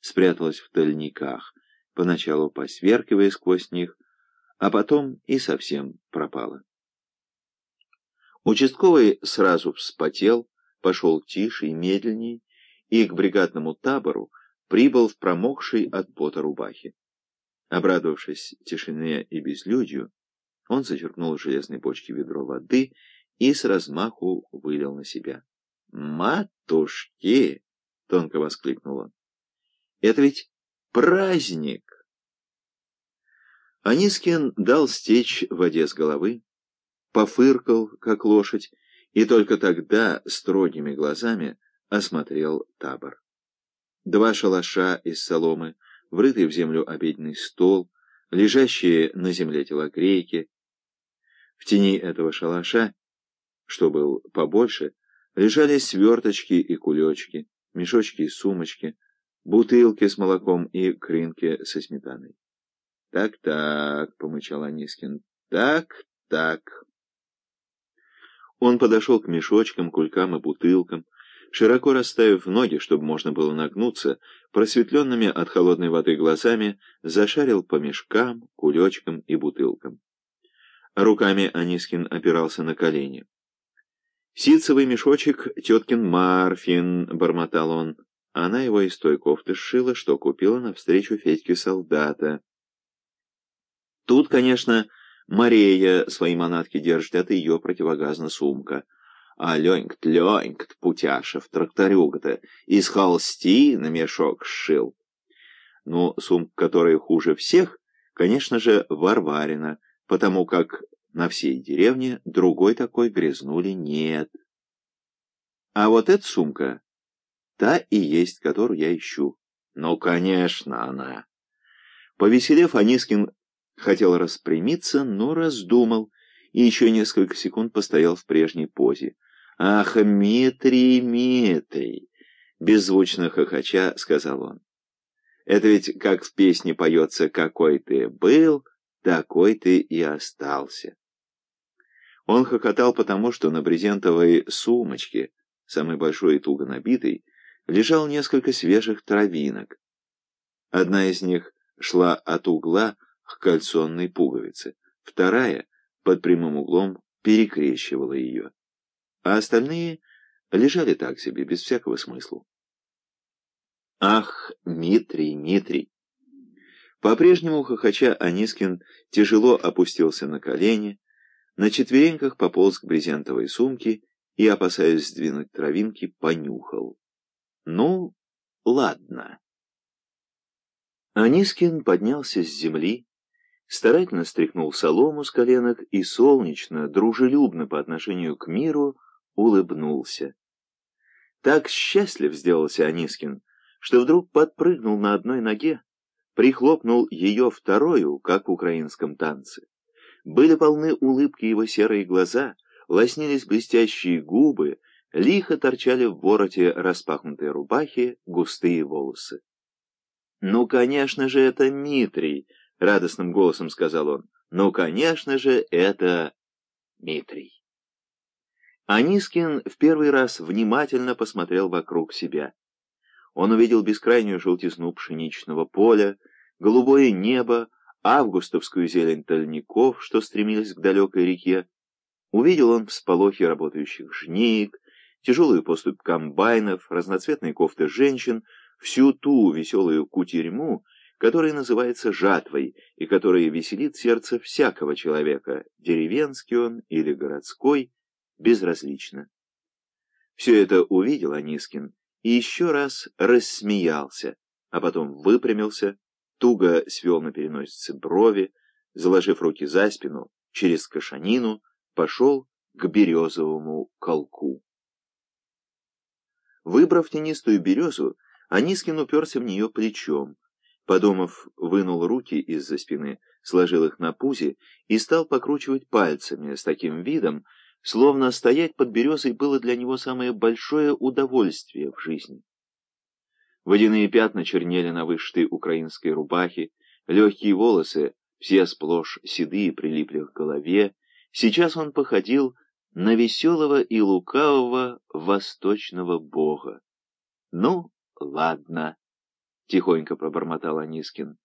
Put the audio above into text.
спряталась в тальниках, поначалу посверкивая сквозь них, а потом и совсем пропала. Участковый сразу вспотел, пошел тише и медленней, и к бригадному табору прибыл в промокшей от пота рубахе. Обрадовавшись тишине и безлюдью, он зачерпнул из железной бочки ведро воды и с размаху вылил на себя. «Матушки!» — тонко воскликнул он. «Это ведь праздник!» Анискин дал стечь в воде с головы, пофыркал, как лошадь, и только тогда строгими глазами осмотрел табор. Два шалаша из соломы, врытый в землю обеденный стол, лежащие на земле телогрейки. В тени этого шалаша, что был побольше, лежали сверточки и кулечки, мешочки и сумочки, бутылки с молоком и крынки со сметаной. «Так-так», — помычал Анискин, — «так-так». Он подошел к мешочкам, кулькам и бутылкам, широко расставив ноги, чтобы можно было нагнуться, просветленными от холодной воды глазами зашарил по мешкам, кулечкам и бутылкам. Руками Анискин опирался на колени. «Ситцевый мешочек теткин Марфин», — бормотал он. Она его из той кофты сшила, что купила навстречу Федьке солдата. Тут, конечно, Мария свои манатки держит, это ее противогазна сумка. А Ленька-то, Ленька-то, Путяшев, тракторюга-то, из холстина мешок сшил. Ну, сумка, которая хуже всех, конечно же, Варварина, потому как на всей деревне другой такой грязнули нет. А вот эта сумка, та и есть, которую я ищу. Ну, конечно, она. Повеселев, Анискин хотел распрямиться, но раздумал и еще несколько секунд постоял в прежней позе. «Ах, Митрий, Митрий!» Беззвучно хохоча, сказал он. «Это ведь как в песне поется «Какой ты был, такой ты и остался». Он хохотал потому, что на брезентовой сумочке, самой большой и туго набитой, лежал несколько свежих травинок. Одна из них шла от угла к кольцонной пуговице, вторая, под прямым углом, перекрещивала ее а остальные лежали так себе, без всякого смысла. Ах, Митрий, Митрий! По-прежнему хохоча Анискин тяжело опустился на колени, на четвереньках пополз к брезентовой сумке и, опасаясь сдвинуть травинки, понюхал. Ну, ладно. Анискин поднялся с земли, старательно стряхнул солому с коленок и солнечно, дружелюбно по отношению к миру, улыбнулся. Так счастлив сделался Анискин, что вдруг подпрыгнул на одной ноге, прихлопнул ее вторую, как в украинском танце. Были полны улыбки его серые глаза, лоснились блестящие губы, лихо торчали в вороте распахнутой рубахи густые волосы. «Ну, конечно же, это Митрий!» — радостным голосом сказал он. «Ну, конечно же, это Митрий!» Анискин в первый раз внимательно посмотрел вокруг себя. Он увидел бескрайнюю желтизну пшеничного поля, голубое небо, августовскую зелень тольников, что стремились к далекой реке. Увидел он всполохи работающих жнеек, тяжелую поступь комбайнов, разноцветные кофты женщин, всю ту веселую кутерьму, которая называется жатвой и которая веселит сердце всякого человека, деревенский он или городской, безразлично. Все это увидел Анискин и еще раз рассмеялся, а потом выпрямился, туго свел на переносице брови, заложив руки за спину, через кашанину, пошел к березовому колку. Выбрав тенистую березу, Анискин уперся в нее плечом, подумав, вынул руки из-за спины, сложил их на пузе и стал покручивать пальцами с таким видом, Словно стоять под березой было для него самое большое удовольствие в жизни. Водяные пятна чернели на вышитой украинской рубахе, легкие волосы, все сплошь седые, прилипли к голове. Сейчас он походил на веселого и лукавого восточного бога. Ну, ладно. тихонько пробормотал Анискин.